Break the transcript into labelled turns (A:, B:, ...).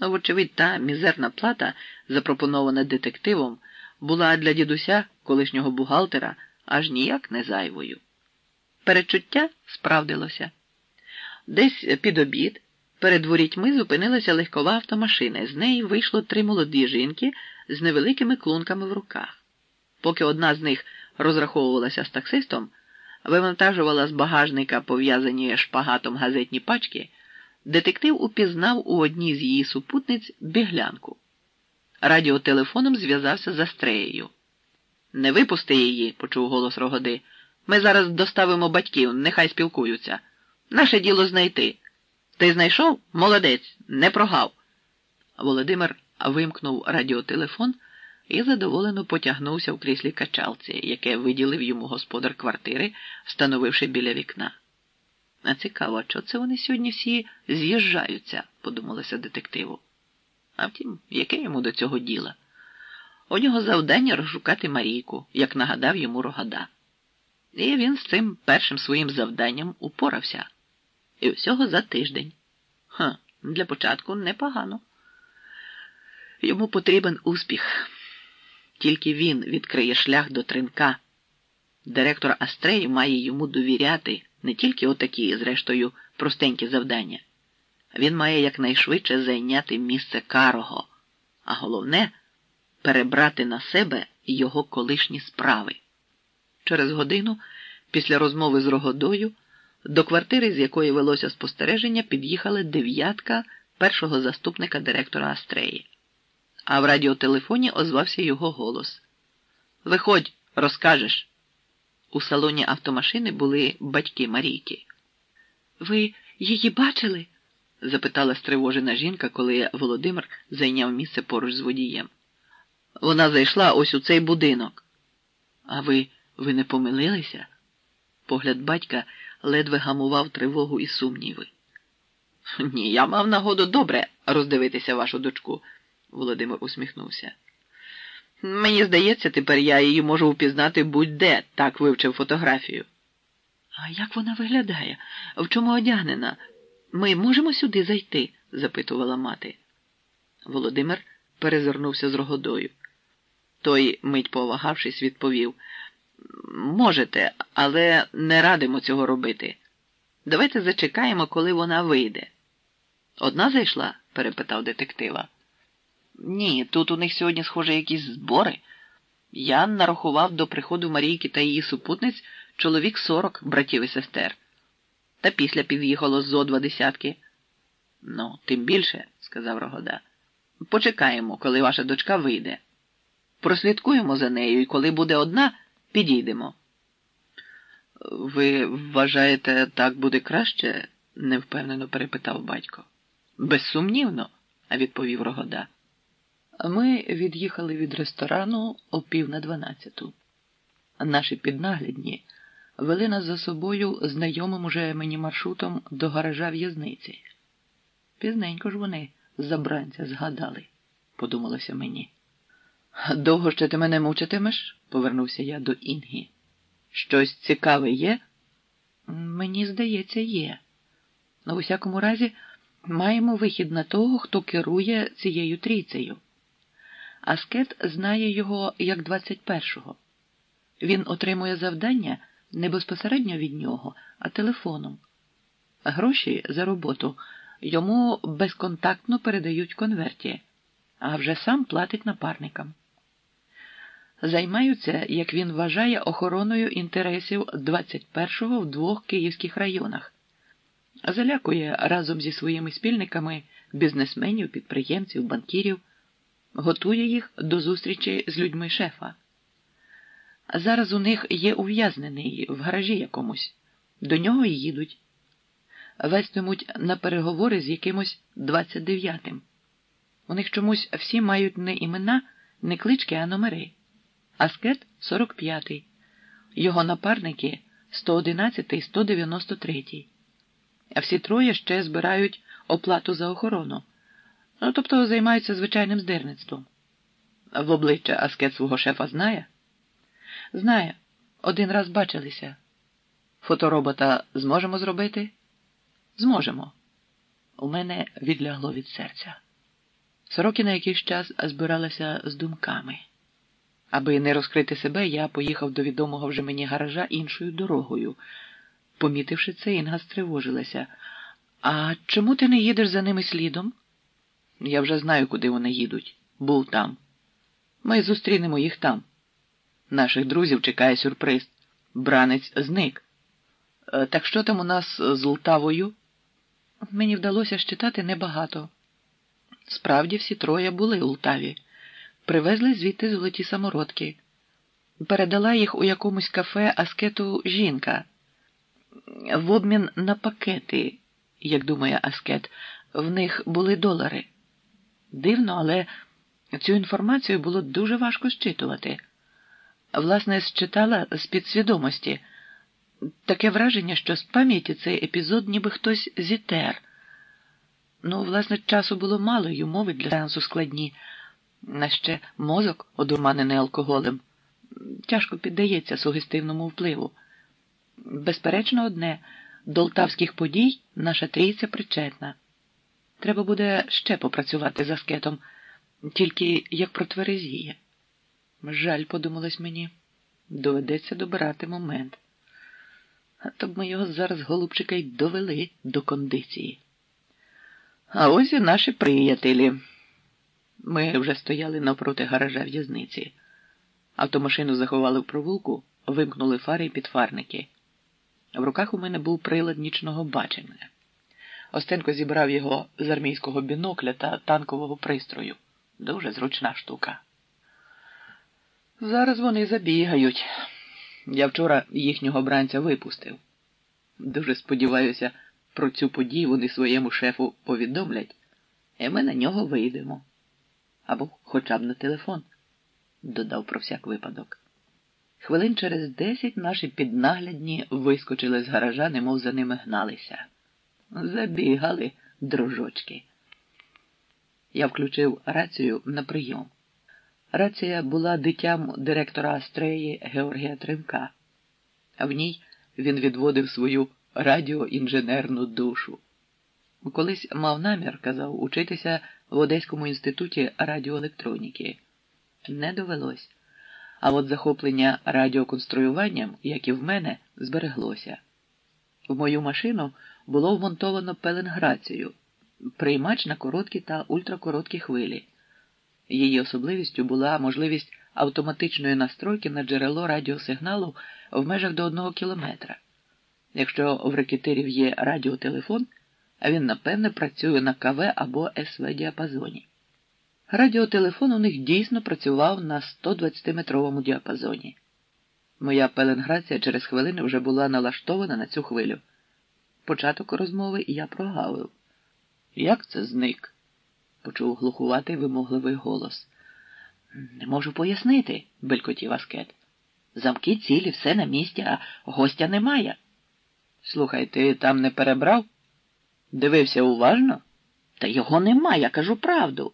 A: Ну, вочевидь, та мізерна плата, запропонована детективом, була для дідуся, колишнього бухгалтера, аж ніяк не зайвою. Перечуття справдилося. Десь під обід перед ворітьми зупинилася легкова автомашина, з неї вийшло три молоді жінки з невеликими клунками в руках. Поки одна з них розраховувалася з таксистом, вивантажувала з багажника пов'язані шпагатом газетні пачки, детектив упізнав у одній з її супутниць біглянку. Радіотелефоном зв'язався з Астреєю. Не випусти її, почув голос Рогоди. Ми зараз доставимо батьків, нехай спілкуються. Наше діло знайти. Ти знайшов? Молодець, не прогав. Володимир вимкнув радіотелефон і задоволено потягнувся в кріслі качалці, яке виділив йому господар квартири, встановивши біля вікна. А цікаво, що це вони сьогодні всі з'їжджаються, подумалося детективу. А втім, яке йому до цього діла? У нього завдання розшукати Марійку, як нагадав йому Рогада. І він з цим першим своїм завданням упорався. І всього за тиждень. Ха, для початку непогано. Йому потрібен успіх. Тільки він відкриє шлях до тринка. Директор Астреї має йому довіряти не тільки отакі, зрештою, простенькі завдання. Він має якнайшвидше зайняти місце карого, а головне перебрати на себе його колишні справи. Через годину, після розмови з Рогодою, до квартири, з якої велося спостереження, під'їхала дев'ятка першого заступника директора Астреї. А в радіотелефоні озвався його голос. Виходь, розкажеш. У салоні автомашини були батьки Марійки. Ви її бачили? запитала стривожена жінка, коли Володимир зайняв місце поруч з водієм. Вона зайшла ось у цей будинок. А ви, ви не помилилися? Погляд батька ледве гамував тривогу і сумніви. Ні, я мав нагоду добре роздивитися вашу дочку, Володимир усміхнувся. Мені здається, тепер я її можу впізнати будь-де, так вивчив фотографію. А як вона виглядає? В чому одягнена? Ми можемо сюди зайти? запитувала мати. Володимир перезирнувся з рогодою. Той, мить повагавшись, відповів можете, але не радимо цього робити. Давайте зачекаємо, коли вона вийде. Одна зайшла? перепитав детектива. Ні, тут у них сьогодні, схоже, якісь збори. Я нарахував до приходу Марійки та її супутниць чоловік сорок братів і сестер. Та після під'їхало зо два десятки. Ну, тим більше, сказав Рогода. Почекаємо, коли ваша дочка вийде. Прослідкуємо за нею, і коли буде одна, підійдемо. Ви вважаєте, так буде краще? невпевнено перепитав батько. Безсумнівно, відповів Рогода. Ми від'їхали від ресторану о пів на дванадцяту. Наші піднаглядні вели нас за собою знайомим уже мені маршрутом до гаража в'язниці. Пізненько ж вони забранця згадали, подумалося мені. Довго ще ти мене мучитимеш? повернувся я до Інгі. Щось цікаве є? Мені здається, є. На усякому разі, маємо вихід на того, хто керує цією трійцею. Аскет знає його як 21-го. Він отримує завдання не безпосередньо від нього, а телефоном. Гроші за роботу йому безконтактно передають конверті, а вже сам платить напарникам. Займаються, як він вважає, охороною інтересів 21-го в двох київських районах, залякує разом зі своїми спільниками бізнесменів, підприємців, банкірів готує їх до зустрічі з людьми шефа. Зараз у них є ув'язнений в гаражі якомусь, до нього й їдуть. Вестимуть на переговори з якимось 29-м. У них чомусь всі мають не імена, не клички, а номери. Аскет 45-й, його напарники 111 і 193. А всі троє ще збирають оплату за охорону. Ну, тобто займаються звичайним здирництвом. В обличчя аскет свого шефа знає? Знає. Один раз бачилися. Фоторобота зможемо зробити? Зможемо. У мене відлягло від серця. Сорокіна якийсь час збиралася з думками. Аби не розкрити себе, я поїхав до відомого вже мені гаража іншою дорогою. Помітивши це, Інга стривожилася. А чому ти не їдеш за ними слідом? Я вже знаю, куди вони їдуть. Був там. Ми зустрінемо їх там. Наших друзів чекає сюрприз. Бранець зник. Е, Так що там у нас з Лтавою? Мені вдалося щитати небагато. Справді всі троє були у Лтаві. Привезли звідти золоті самородки. Передала їх у якомусь кафе аскету жінка. В обмін на пакети, як думає Аскет, в них були долари. Дивно, але цю інформацію було дуже важко щитувати. Власне, считала з підсвідомості. Таке враження, що з пам'яті цей епізод ніби хтось зітер. Ну, власне, часу було мало, й умови для сеансу складні. На ще мозок, одурманений алкоголем, тяжко піддається сугестивному впливу. Безперечно, одне до лтавських подій наша трійця причетна. Треба буде ще попрацювати за скетом, тільки як протверезіє. Жаль, подумалось мені, доведеться добирати момент. А то б ми його зараз, голубчика, й довели до кондиції. А ось і наші приятелі. Ми вже стояли навпроти гаража в'язниці. Автомашину заховали в провулку, вимкнули фари і підфарники. В руках у мене був прилад нічного бачення. Остенко зібрав його з армійського бінокля та танкового пристрою. Дуже зручна штука. Зараз вони забігають. Я вчора їхнього бранця випустив. Дуже сподіваюся, про цю подію вони своєму шефу повідомлять, і ми на нього вийдемо. Або хоча б на телефон, додав про всяк випадок. Хвилин через десять наші піднаглядні вискочили з гаража, немов за ними гналися. Забігали, дружочки. Я включив рацію на прийом. Рація була дитям директора Астреї Георгія Тримка, в ній він відводив свою радіоінженерну душу. Колись мав намір, казав, учитися в Одеському інституті радіоелектроніки. Не довелось. А от захоплення радіоконструюванням, як і в мене, збереглося. В мою машину було вмонтовано пеленграцію, приймач на короткі та ультракороткі хвилі. Її особливістю була можливість автоматичної настройки на джерело радіосигналу в межах до одного кілометра. Якщо в рекетирів є радіотелефон, він, напевне, працює на КВ або СВ діапазоні. Радіотелефон у них дійсно працював на 120-метровому діапазоні. Моя пеленграція через хвилину вже була налаштована на цю хвилю. Початок розмови я прогавив. Як це зник? почув глухуватий вимогливий голос. Не можу пояснити, белькотів Аскет. Замки цілі, все на місці, а гостя немає. Слухай, ти там не перебрав? Дивився уважно? Та його нема, я кажу правду.